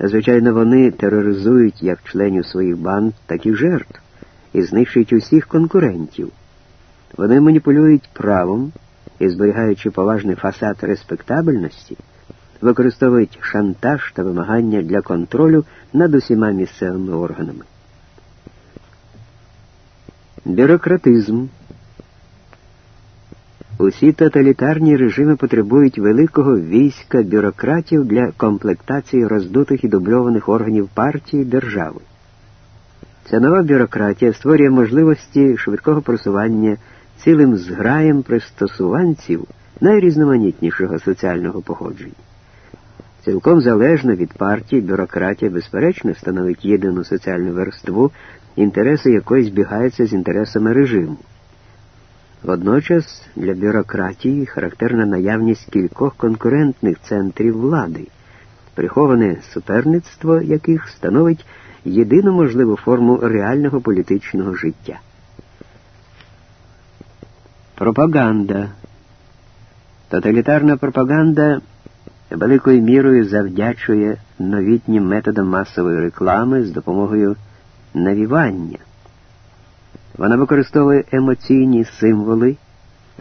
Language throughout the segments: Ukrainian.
Звичайно, вони тероризують як членів своїх банд, так і жертв і знищують усіх конкурентів. Вони маніпулюють правом і, зберігаючи поважний фасад респектабельності, використовують шантаж та вимагання для контролю над усіма місцевими органами. Бюрократизм. Усі тоталітарні режими потребують великого війська бюрократів для комплектації роздутих і дубльованих органів партії держави. Ця нова бюрократія створює можливості швидкого просування цілим зграєм пристосуванців найрізноманітнішого соціального походження. Цілком залежно від партії, бюрократія, безперечно, становить єдину соціальну верству, інтереси якої збігаються з інтересами режиму. Водночас для бюрократії характерна наявність кількох конкурентних центрів влади, приховане суперництво яких становить єдину можливу форму реального політичного життя. Пропаганда. Тоталітарна пропаганда великою мірою завдячує новітнім методам масової реклами з допомогою навівання. Вона використовує емоційні символи,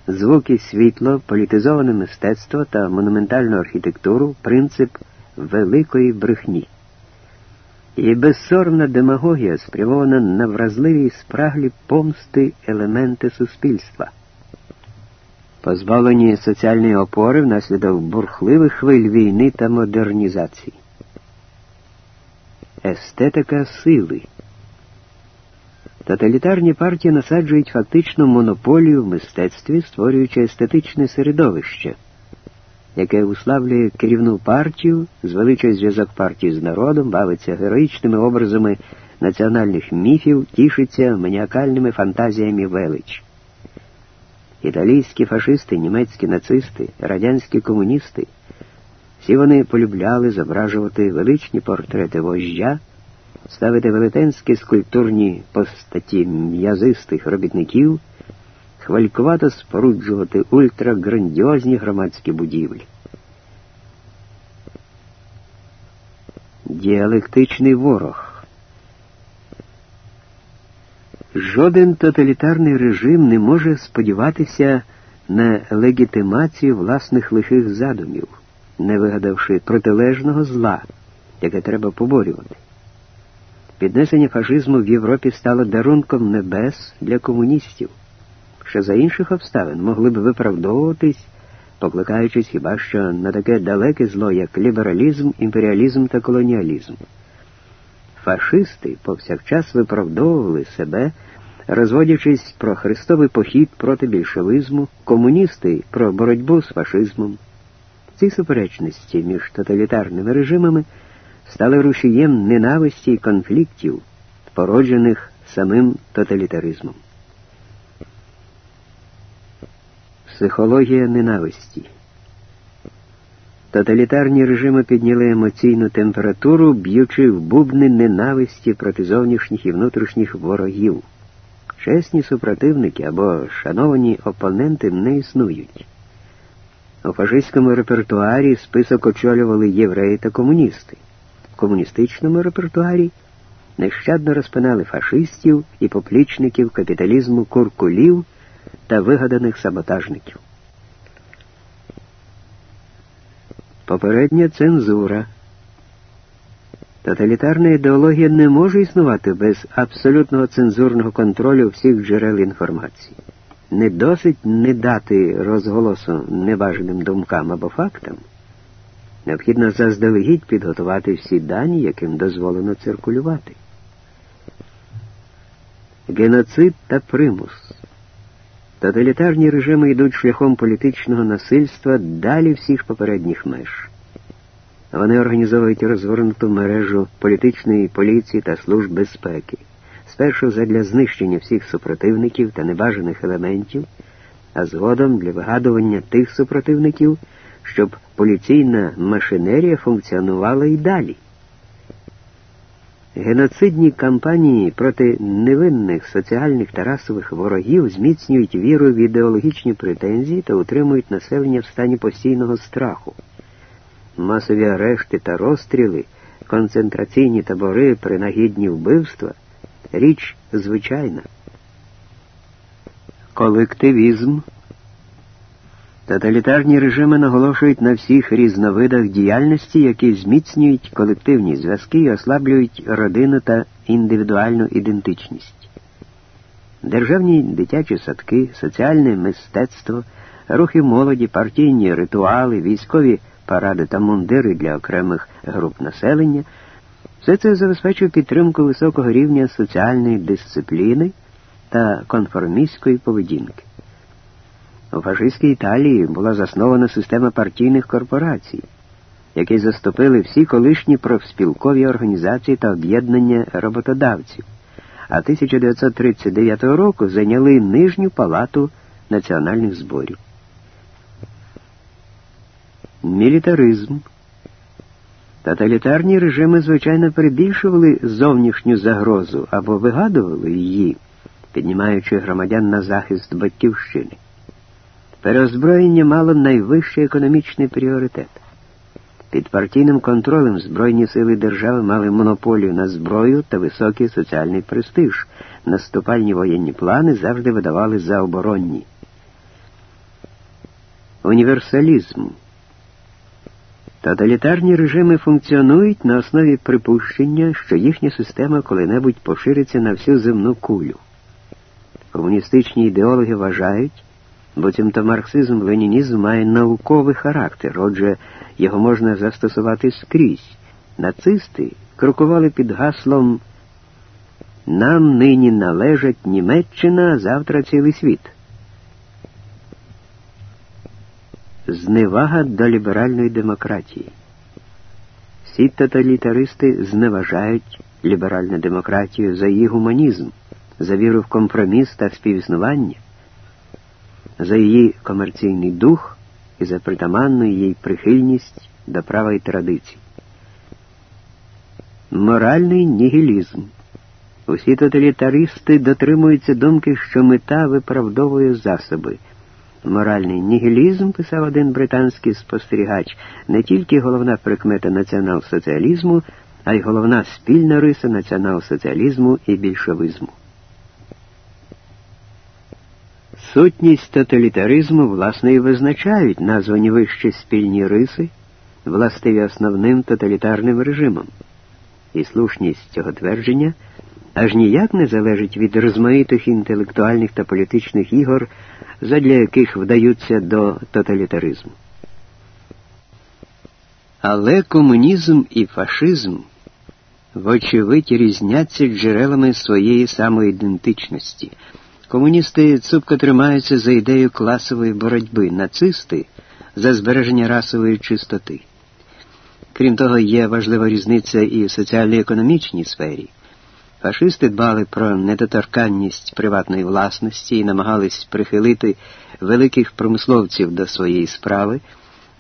звуки світло, політизоване мистецтво та монументальну архітектуру, принцип великої брехні. І безсоромна демагогія спрямована на вразливі спраглі помсти елементи суспільства. Позбавлені соціальної опори внаслідок бурхливих хвиль війни та модернізації. Естетика сили. Тоталітарні партії насаджують фактично монополію в мистецтві, створюючи естетичне середовище яке уславлює керівну партію, звеличує зв'язок партії з народом, бавиться героїчними образами національних міфів, тішиться маніакальними фантазіями велич. Італійські фашисти, німецькі нацисти, радянські комуністи всі вони полюбляли зображувати величні портрети вождя, ставити велетенські скульптурні постаті м'язистих робітників хвалькувато споруджувати ультраграндіозні громадські будівлі. Діалектичний ворог. Жоден тоталітарний режим не може сподіватися на легітимацію власних лихих задумів, не вигадавши протилежного зла, яке треба поборювати. Піднесення фашизму в Європі стало дарунком небес для комуністів що за інших обставин могли б виправдовуватись, покликаючись хіба що на таке далеке зло, як лібералізм, імперіалізм та колоніалізм. Фашисти повсякчас виправдовували себе, розводячись про хрестовий похід проти більшовизму, комуністи про боротьбу з фашизмом. Ці суперечності між тоталітарними режимами стали рушієм ненависті і конфліктів, породжених самим тоталітаризмом. Психологія ненависті. Тоталітарні режими підняли емоційну температуру, б'ючи в бубни ненависті проти зовнішніх і внутрішніх ворогів. Чесні супротивники або шановані опоненти не існують. У фашистському репертуарі список очолювали євреї та комуністи. Комуністичному репертуарі нещадно розпинали фашистів і поплічників капіталізму куркулів та вигаданих саботажників. Попередня цензура. Тоталітарна ідеологія не може існувати без абсолютного цензурного контролю всіх джерел інформації. Не досить не дати розголосу небажаним думкам або фактам. Необхідно заздалегідь підготувати всі дані, яким дозволено циркулювати. Геноцид та примус. Тоталітарні режими йдуть шляхом політичного насильства далі всіх попередніх меж. Вони організовують розгорнуту мережу політичної поліції та служб безпеки, спершу задля знищення всіх супротивників та небажаних елементів, а згодом для вигадування тих супротивників, щоб поліційна машинерія функціонувала і далі. Геноцидні кампанії проти невинних соціальних та расових ворогів зміцнюють віру в ідеологічні претензії та утримують населення в стані постійного страху. Масові арешти та розстріли концентраційні табори, принагідні вбивства річ звичайна. Колективізм. Тоталітарні режими наголошують на всіх різновидах діяльності, які зміцнюють колективні зв'язки і ослаблюють родину та індивідуальну ідентичність. Державні дитячі садки, соціальне мистецтво, рухи молоді, партійні ритуали, військові паради та мундири для окремих груп населення. Все це забезпечує підтримку високого рівня соціальної дисципліни та конформістської поведінки. У фашистській Італії була заснована система партійних корпорацій, які заступили всі колишні профспілкові організації та об'єднання роботодавців, а 1939 року зайняли нижню палату національних зборів. Мілітаризм. Тоталітарні режими, звичайно, перебільшували зовнішню загрозу або вигадували її, піднімаючи громадян на захист батьківщини. Переозброєння мало найвищий економічний пріоритет. Під партійним контролем Збройні сили держави мали монополію на зброю та високий соціальний престиж. Наступальні воєнні плани завжди видавали за оборонні. Універсалізм. Тоталітарні режими функціонують на основі припущення, що їхня система коли-небудь пошириться на всю земну кулю. Комуністичні ідеологи вважають, буцімто марксизм ленінізм має науковий характер, отже, його можна застосувати скрізь. Нацисти крокували під гаслом Нам нині належать Німеччина, а завтра цілий світ. Зневага до ліберальної демократії. Всі тоталітаристи зневажають ліберальну демократію за її гуманізм, за віру в компроміс та співіснування, за її комерційний дух і за притаманну її прихильність до права і традицій. Моральний нігілізм. Усі тоталітаристи дотримуються думки, що мета виправдовує засоби. Моральний нігілізм, писав один британський спостерігач, не тільки головна прикмета націонал-соціалізму, а й головна спільна риса націонал-соціалізму і більшовизму. Сутність тоталітаризму, власне, і визначають названі вище спільні риси, властиві основним тоталітарним режимом. І слушність цього твердження аж ніяк не залежить від розмаїтих інтелектуальних та політичних ігор, задля яких вдаються до тоталітаризму. Але комунізм і фашизм вочевидь різняться джерелами своєї самоідентичності. Комуністи цупко тримаються за ідею класової боротьби, нацисти за збереження расової чистоти. Крім того, є важлива різниця і в соціально-економічній сфері. Фашисти дбали про недоторканність приватної власності і намагались прихилити великих промисловців до своєї справи,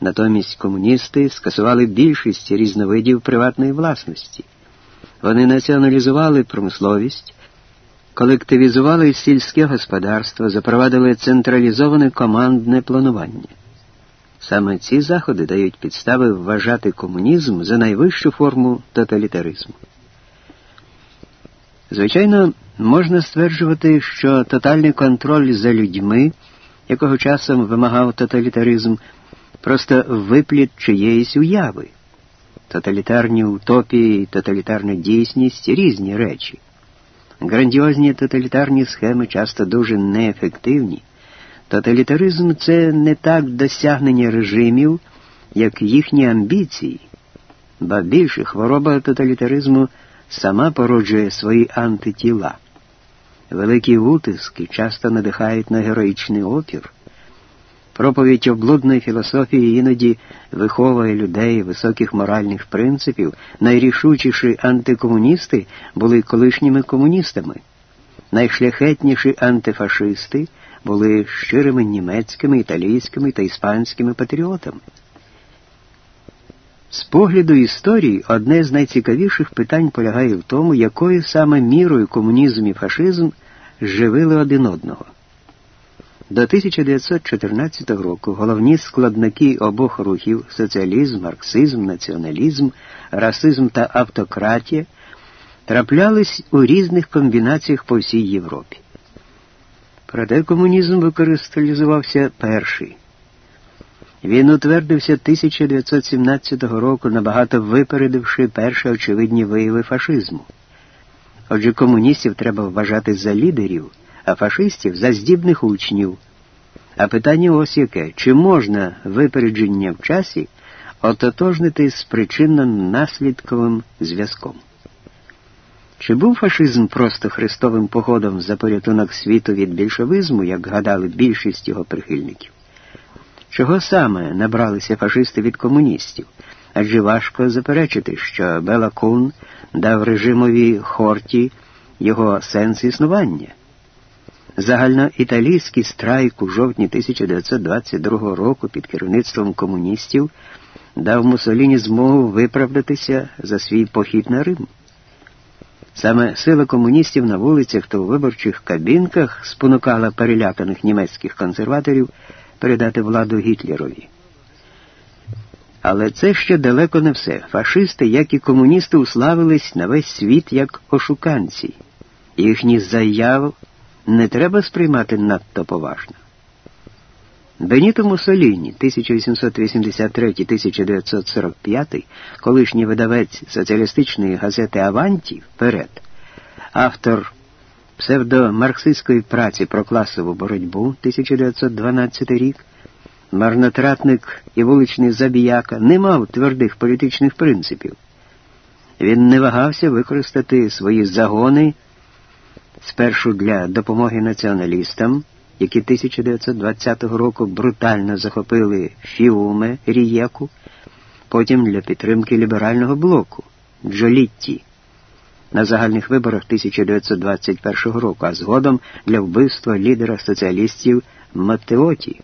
натомість комуністи скасували більшість різновидів приватної власності. Вони націоналізували промисловість, колективізували сільське господарство, запровадили централізоване командне планування. Саме ці заходи дають підстави вважати комунізм за найвищу форму тоталітаризму. Звичайно, можна стверджувати, що тотальний контроль за людьми, якого часом вимагав тоталітаризм, просто випліт чиєїсь уяви. Тоталітарні утопії тоталітарна дійсність різні речі. Грандіозні тоталітарні схеми часто дуже неефективні. Тоталітаризм це не так досягнення режимів, як їхні амбіції, ба більше хвороба тоталітаризму сама породжує свої антитіла. Великі утиски часто надихають на героїчний опір. Проповідь облудної філософії іноді виховує людей високих моральних принципів. Найрішучіші антикомуністи були колишніми комуністами. Найшляхетніші антифашисти були щирими німецькими, італійськими та іспанськими патріотами. З погляду історії одне з найцікавіших питань полягає в тому, якою саме мірою комунізм і фашизм живили один одного. До 1914 року головні складники обох рухів соціалізм, марксизм, націоналізм, расизм та автократія траплялись у різних комбінаціях по всій Європі. Проте комунізм використалізувався перший. Він утвердився 1917 року, набагато випередивши перші очевидні вияви фашизму. Отже, комуністів треба вважати за лідерів, а фашистів за здібних учнів. А питання ось яке: чи можна випередження в часі ототожнити з причинно-наслідковим зв'язком? Чи був фашизм просто хрестовим походом за порятунок світу від більшовизму, як гадали більшість його прихильників? Чого саме набралися фашисти від комуністів? Адже важко заперечити, що Бела Кун дав режимові хорті його сенс існування. Загальноіталійський страйк у жовтні 1922 року під керівництвом комуністів дав Мусоліні змогу виправдатися за свій похід на Рим. Саме сила комуністів на вулицях та у виборчих кабінках спонукала переляканих німецьких консерваторів передати владу Гітлерові. Але це ще далеко не все. Фашисти, як і комуністи, уславились на весь світ як ошуканці. Їхні заяви не треба сприймати надто поважно. Беніто Муссоліні, 1883-1945, колишній видавець соціалістичної газети Аванті вперед, автор псевдомарксистської праці про класову боротьбу 1912 рік, марнотратник і вуличний забіяка не мав твердих політичних принципів. Він не вагався використати свої загони спершу для допомоги націоналістам, які 1920 року брутально захопили Фіуме Рієку, потім для підтримки ліберального блоку Джолітті на загальних виборах 1921 року, а згодом для вбивства лідера соціалістів Маттеоті.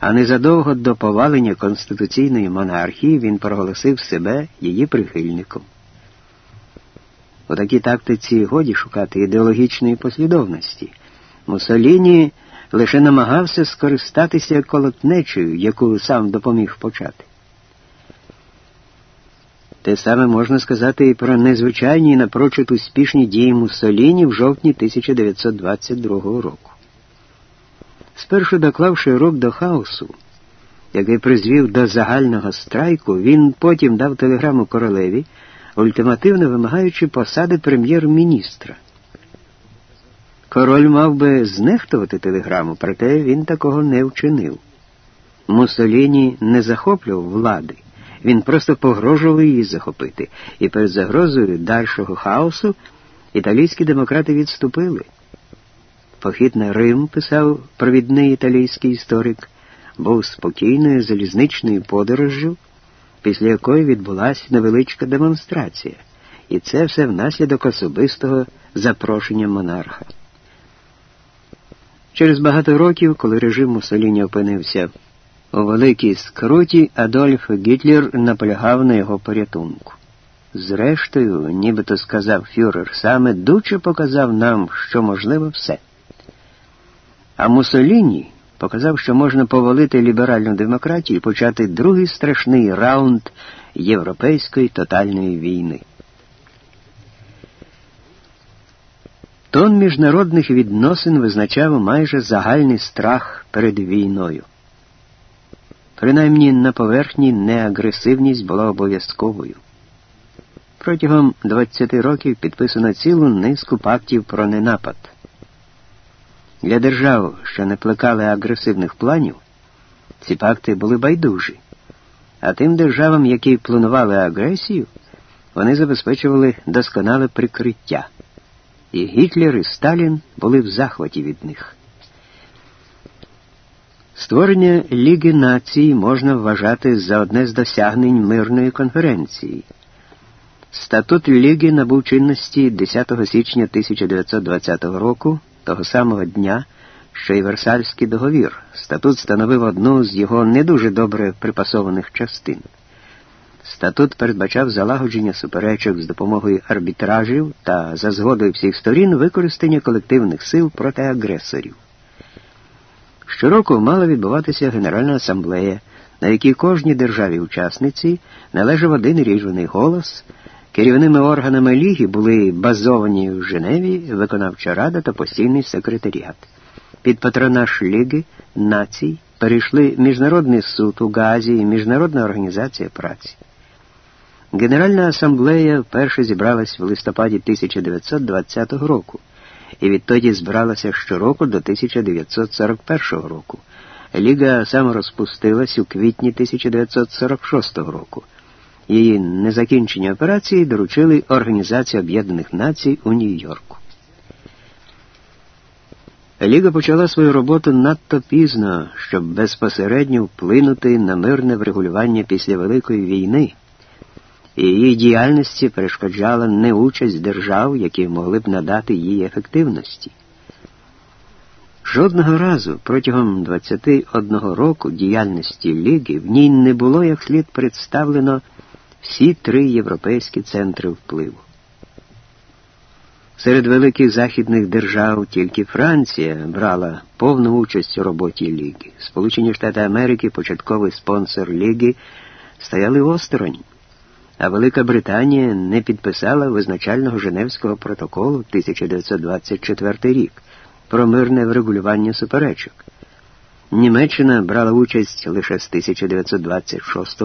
А незадовго до повалення конституційної монархії він проголосив себе її прихильником. У такій тактиці годі шукати ідеологічної послідовності. Мусоліні лише намагався скористатися колотнечею, яку сам допоміг почати. Те саме можна сказати і про незвичайні і напрочуд успішні дії Муссоліні в жовтні 1922 року. Спершу доклавши рук до хаосу, який призвів до загального страйку, він потім дав телеграму королеві, ультимативно вимагаючи посади прем'єр-міністра. Король мав би знехтувати телеграму, проте він такого не вчинив. Муссоліні не захоплював влади. Він просто погрожував її захопити, і перед загрозою дальшого хаосу італійські демократи відступили. Похід на Рим, писав провідний італійський історик, був спокійною залізничною подорожжю, після якої відбулася невеличка демонстрація, і це все внаслідок особистого запрошення монарха. Через багато років, коли режим Муссоліні опинився у великій скруті Адольф Гітлер наполягав на його порятунку. Зрештою, нібито сказав фюрер, саме дуче показав нам, що можливо все. А Муссоліні показав, що можна повалити ліберальну демократію і почати другий страшний раунд європейської тотальної війни. Тон міжнародних відносин визначав майже загальний страх перед війною. Принаймні на поверхні неагресивність була обов'язковою. Протягом 20 років підписано цілу низку пактів про ненапад. Для держав, що не плекали агресивних планів, ці пакти були байдужі, а тим державам, які планували агресію, вони забезпечували досконале прикриття. І Гітлер і Сталін були в захваті від них. Створення Ліги націй можна вважати за одне з досягнень мирної конференції. Статут Ліги набув чинності 10 січня 1920 року, того самого дня, що й Версальський договір. Статут становив одну з його не дуже добре припасованих частин. Статут передбачав залагодження суперечок з допомогою арбітражів та за згодою всіх сторін використання колективних сил проти агресорів. Щороку мала відбуватися Генеральна асамблея, на якій кожній державі-учасниці належав один ріжений голос. Керівними органами Ліги були базовані в Женеві виконавча рада та постійний секретаріат. Під патронаж Ліги націй перейшли Міжнародний суд у Газі і Міжнародна організація праці. Генеральна асамблея вперше зібралась в листопаді 1920 року і відтоді збиралася щороку до 1941 року. Ліга саморозпустилась у квітні 1946 року. Її незакінчені операції доручили Організації Об'єднаних Націй у Нью-Йорку. Ліга почала свою роботу надто пізно, щоб безпосередньо вплинути на мирне врегулювання після Великої війни, і її діяльності перешкоджала неучасть держав, які могли б надати їй ефективності. Жодного разу протягом 21 року діяльності Ліги в ній не було як слід представлено всі три європейські центри впливу. Серед великих західних держав тільки Франція брала повну участь у роботі Ліги. Сполучені Штати Америки, початковий спонсор Ліги, стояли осторонь, а Велика Британія не підписала визначального Женевського протоколу 1924 рік про мирне врегулювання суперечок. Німеччина брала участь лише з 1926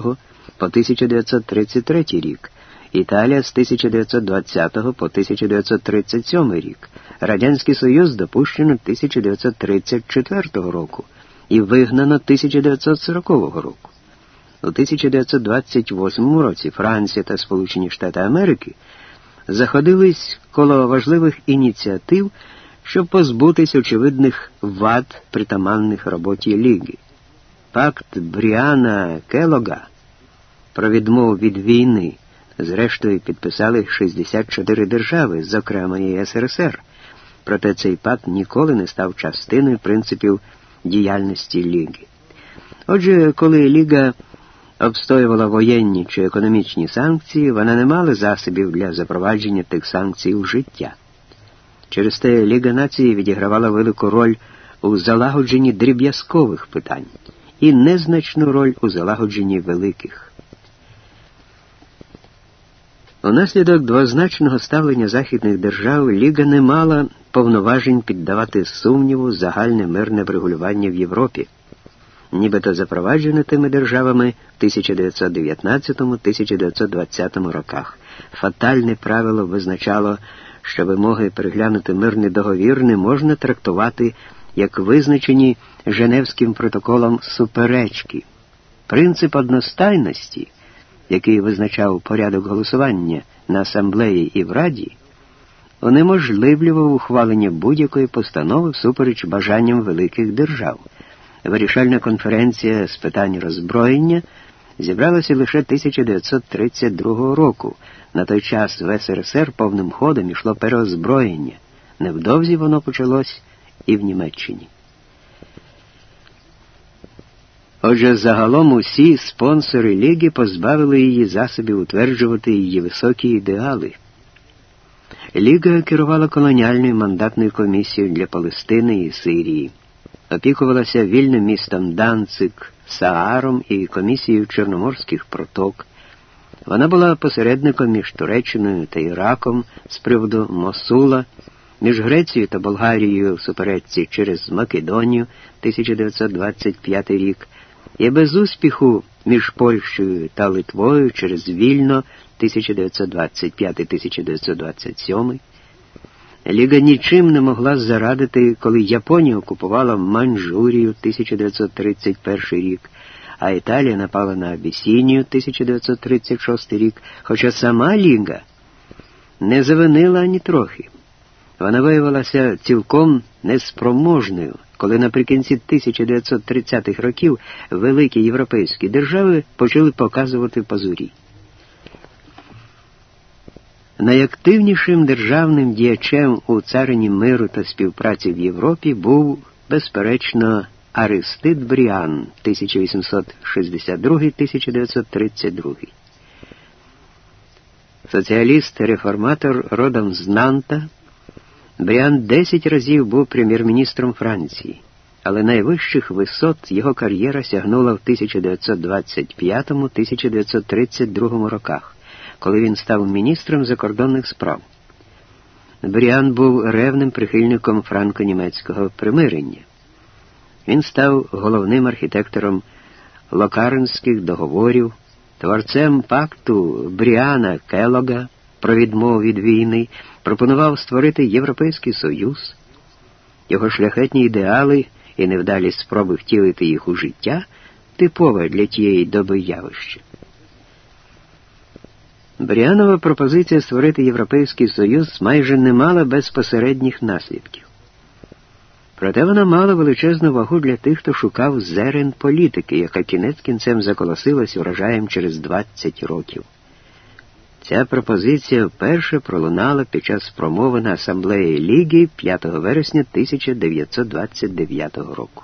по 1933 рік. Італія з 1920 по 1937 рік, Радянський Союз допущено 1934 року і вигнано 1940 року. У 1928 році Франція та Сполучені Штати Америки заходились коло важливих ініціатив, щоб позбутись очевидних вад притаманних роботі Ліги. Пакт Бріана Келога про відмову від війни. Зрештою, підписали 64 держави, зокрема і СРСР. Проте цей пакт ніколи не став частиною принципів діяльності Ліги. Отже, коли Ліга обстоювала воєнні чи економічні санкції, вона не мала засобів для запровадження тих санкцій у життя. Через те Ліга нації відігравала велику роль у залагодженні дріб'язкових питань і незначну роль у залагодженні великих. Унаслідок двозначного ставлення західних держав Ліга не мала повноважень піддавати сумніву загальне мирне врегулювання в Європі, нібито запроваджене тими державами в 1919-1920 роках. Фатальне правило визначало, що вимоги переглянути мирний договір не можна трактувати як визначені Женевським протоколом суперечки. Принцип одностайності який визначав порядок голосування на асамблеї і в Раді, унеможливлював ухвалення будь-якої постанови всупереч бажанням великих держав. Вирішальна конференція з питань роззброєння зібралася лише 1932 року. На той час в СРСР повним ходом ішло переозброєння. Невдовзі воно почалось і в Німеччині. Отже, загалом усі спонсори Ліги позбавили її засобів утверджувати її високі ідеали. Ліга керувала колоніальною мандатною комісією для Палестини і Сирії, опікувалася вільним містом Данцик, Сааром і комісією Чорноморських проток. Вона була посередником між Туреччиною та Іраком з приводу Мосула, між Грецією та Болгарією в суперечці через Македонію 1925 рік і без успіху між Польщею та Литвою через Вільно 1925-1927. Ліга нічим не могла зарадити, коли Японія окупувала Маньчжурію 1931 рік, а Італія напала на Абісінію 1936 рік, хоча сама Ліга не завинила ані трохи. Вона виявилася цілком неспроможною коли наприкінці 1930-х років великі європейські держави почали показувати пазурі. Найактивнішим державним діячем у царині миру та співпраці в Європі був, безперечно, Аристид Бріан 1862-1932. Соціаліст-реформатор родом з Нанта. Бріан десять разів був прем'єр-міністром Франції. але найвищих висот його кар'єра сягнула в 1925-1932 роках, коли він став міністром закордонних справ. Бріан був ревним прихильником франко-німецького примирення. Він став головним архітектором локарнських договорів, творцем пакту Бріана Келога про відмову від війни, пропонував створити Європейський Союз. Його шляхетні ідеали і невдалі спроби втілити їх у життя типове для тієї доби явище. Бріанова пропозиція створити Європейський Союз майже не мала безпосередніх наслідків. Проте вона мала величезну вагу для тих, хто шукав зерен політики, яка кінець кінцем заколосилась урожаєм через 20 років. Ця пропозиція вперше пролунала під час промови на асамблеї Ліги 5 вересня 1929 року.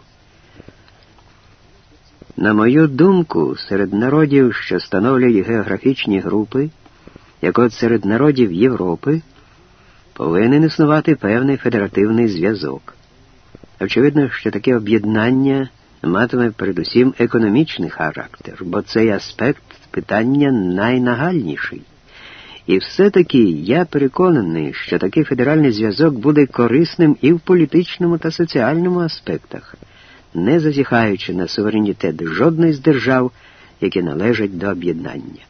На мою думку, серед народів, що становлять географічні групи, як от серед народів Європи, повинен існувати певний федеративний зв'язок. Очевидно, що таке об'єднання матиме передусім економічний характер, бо цей аспект питання найнагальніший. І все-таки я переконаний, що такий федеральний зв'язок буде корисним і в політичному та соціальному аспектах, не зазіхаючи на суверенітет жодної з держав, які належать до об'єднання.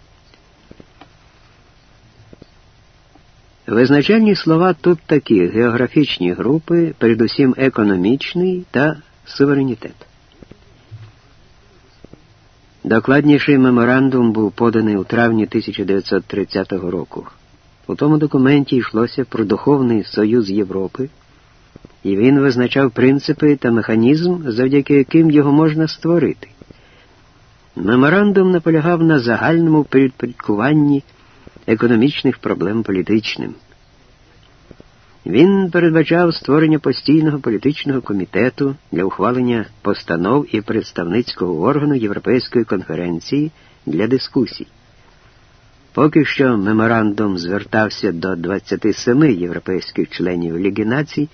Визначальні слова тут такі географічні групи, передусім економічний та суверенітет. Докладніший меморандум був поданий у травні 1930 року. У тому документі йшлося про духовний союз Європи, і він визначав принципи та механізм, завдяки яким його можна створити. Меморандум наполягав на загальному підпорядкуванні економічних проблем політичним. Він передбачав створення постійного політичного комітету для ухвалення постанов і представницького органу Європейської конференції для дискусій. Поки що меморандум звертався до 27 європейських членів Ліги націй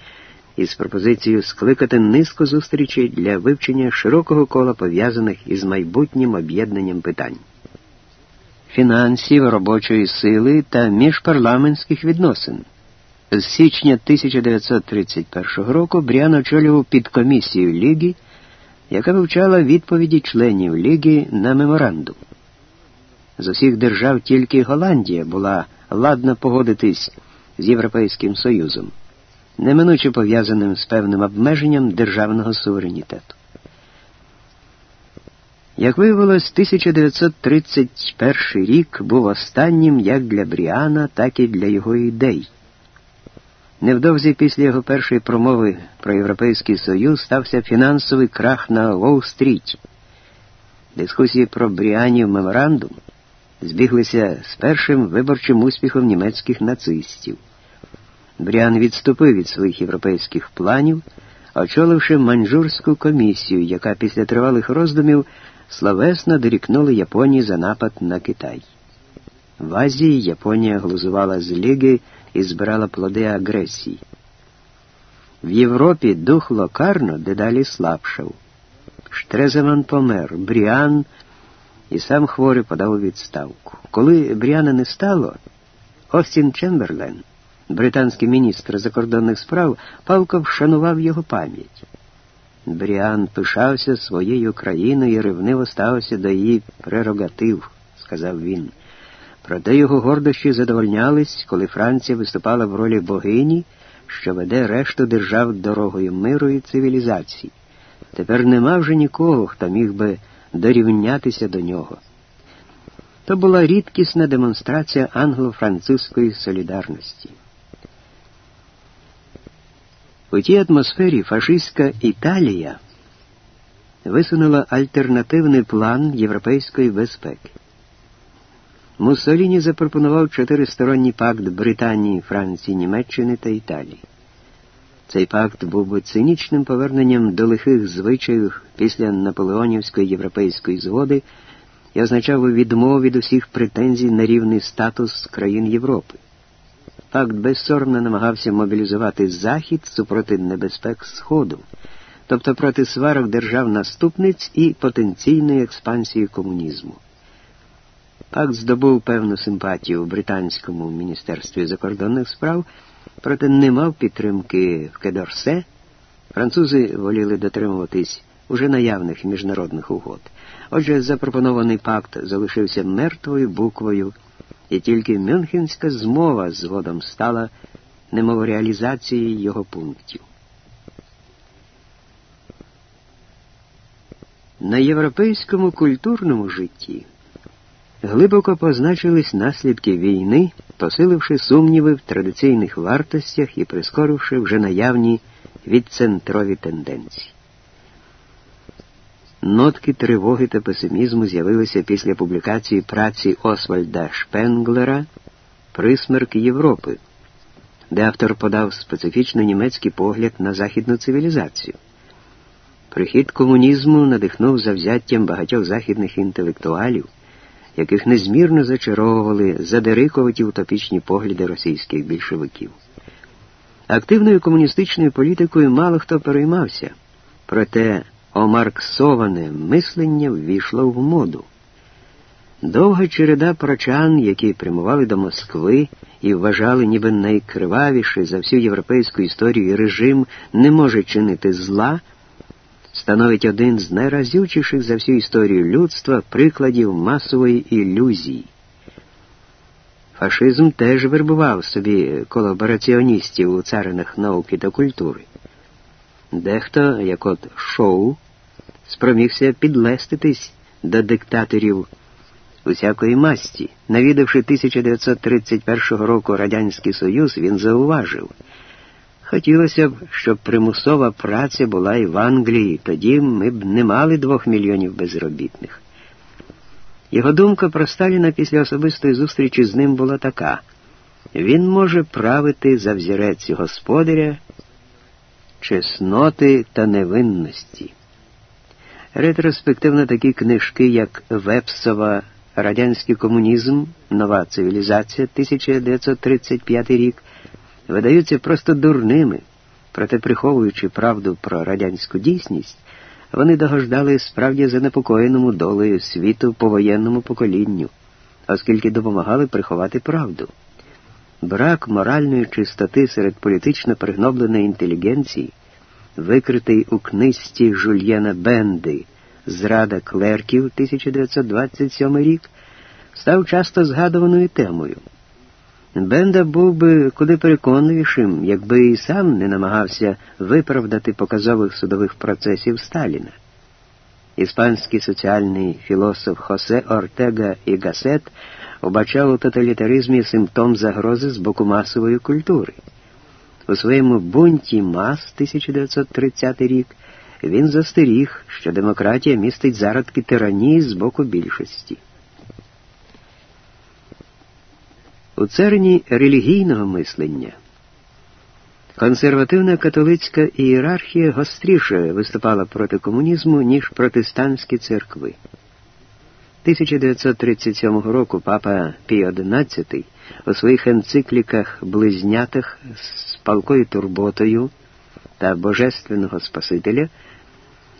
із пропозицією скликати низку зустрічей для вивчення широкого кола пов'язаних із майбутнім об'єднанням питань, фінансів, робочої сили та міжпарламентських відносин. З січня 1931 року Бріан очолював підкомісію Ліги, яка вивчала відповіді членів Ліги на меморандум. З усіх держав тільки Голландія була ладна погодитись з Європейським Союзом, неминуче пов'язаним з певним обмеженням державного суверенітету. Як виявилось, 1931 рік був останнім як для Бріана, так і для його ідей. Невдовзі після його першої промови про Європейський Союз стався фінансовий крах на Уолл-стріті. Дискусії про Бріанів меморандум збіглися з першим виборчим успіхом німецьких нацистів. Бріан відступив від своїх європейських планів, очоливши маньчжурську комісію, яка після тривалих роздумів словесно дорікнула Японії за напад на Китай. В Азії Японія глузувала з Ліги і збирала плоди агресії. В Європі дух локарно дедалі слабшав. Штреземан помер, Бріан і сам хворий подав у відставку. Коли Бріана не стало, Остін Чемберлен, британський міністр закордонних справ, палко вшанував його пам'ять. Бріан пишався своєю країною і ревниво ставився до її прерогатив, сказав він. Проте його гордощі задовольнялись, коли Франція виступала в ролі богині, що веде решту держав дорогою миру і цивілізації. Тепер нема вже нікого, хто міг би дорівнятися до нього. То була рідкісна демонстрація англо-французької солідарності. У тій атмосфері фашистська Італія висунула альтернативний план європейської безпеки. Муссоліні запропонував чотиристоронній пакт Британії, Франції, Німеччини та Італії. Цей пакт був би цинічним поверненням до лихих звичаїв після наполеонівської європейської згоди і означав би відмову від усіх претензій на рівний статус країн Європи. Пакт безсоромно намагався мобілізувати Захід супроти небезпек Сходу, тобто проти сварок держав-наступниць і потенційної експансії комунізму. Пакт здобув певну симпатію у британському міністерстві закордонних справ, проте не мав підтримки в Кедорсе. Французи воліли дотримуватись уже наявних міжнародних угод. Отже, запропонований пакт залишився мертвою буквою, і тільки Мюнхенська змова згодом стала немов реалізацією його пунктів. На європейському культурному житті глибоко позначились наслідки війни, посиливши сумніви в традиційних вартостях і прискоривши вже наявні відцентрові тенденції. Нотки тривоги та песимізму з'явилися після публікації праці Освальда Шпенглера Присмерк Європи, де автор подав специфічно німецький погляд на західну цивілізацію. Прихід комунізму надихнув завзяттям багатьох західних інтелектуалів, яких незмірно зачаровували задирикуваті утопічні погляди російських більшовиків. Активною комуністичною політикою мало хто переймався, проте омарксоване мислення ввійшло в моду. Довга череда прочан, які прямували до Москви і вважали, ніби найкривавіший за всю європейську історію режим не може чинити зла, становить один з найразючіших за всю історію людства прикладів масової ілюзії. Фашизм теж вербував собі колабораціоністів у царинах науки та культури. Дехто, як от шоу, спромігся підлеститись до диктаторів усякої масті. Навідавши 1931 року Радянський Союз, він зауважив. Хотілося б, щоб примусова праця була і в Англії, тоді ми б не мали двох мільйонів безробітних. Його думка про Сталіна після особистої зустрічі з ним була така він може правити за взірець господаря, чесноти та невинності. Ретроспективно такі книжки, як Вепсова, Радянський комунізм, Нова цивілізація 1935 рік, видаються просто дурними, проте приховуючи правду про радянську дійсність, вони догождали справді занепокоєному долею світу повоєнному поколінню, оскільки допомагали приховати правду. Брак моральної чистоти серед політично пригнобленої інтелігенції, викритий у книжці Жульєна Бенди Зрада клерків 1927 рік, став часто згадуваною темою. Бенда був би куди переконливішим, якби і сам не намагався виправдати показових судових процесів Сталіна. Іспанський соціальний філософ Хосе Ортега і Гасет побачав у тоталітаризмі симптом загрози з боку масової культури. У своєму бунті мас 1930 рік він застеріг, що демократія містить зародки тиранії з боку більшості. У царині релігійного мислення консервативна католицька ієрархія гостріше виступала проти комунізму, ніж протестантські церкви. 1937 року папа Пій XI у своїх енцикліках близнятих з палкою турботою та Божественного Спасителя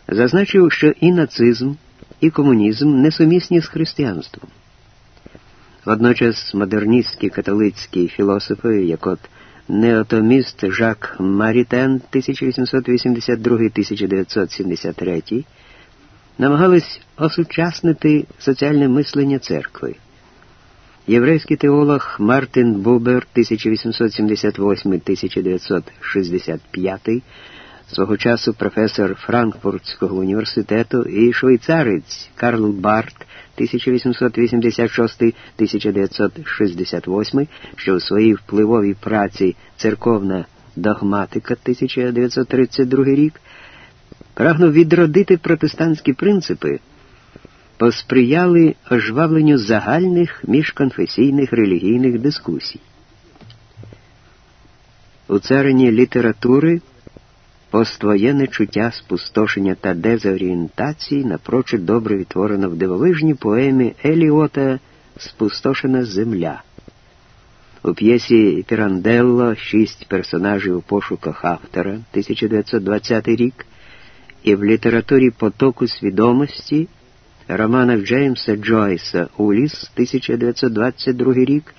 зазначив, що і нацизм, і комунізм несумісні з християнством. Водночас модерністські католицькі філософи, як от неотоміст Жак Марітен 1882-1973, намагались осучаснити соціальне мислення церкви. Єврейський теолог Мартин Бубер 1878-1965 свого часу професор Франкфуртського університету і швейцарець Карл Барт 1886-1968, що у своїй впливовій праці Церковна догматика 1932 рік прагнув відродити протестантські принципи, посприяли ожвавленню загальних міжконфесійних релігійних дискусій. У царині літератури Поствоєнне чуття спустошення та дезорієнтації напрочуд добре відтворено в дивовижній поемі Еліота Спустошена земля. У п'єсі Піранделло шість персонажів у пошуках автора 1920 рік і в літературі потоку свідомості романа Джеймса Джойса Уліс 1922 рік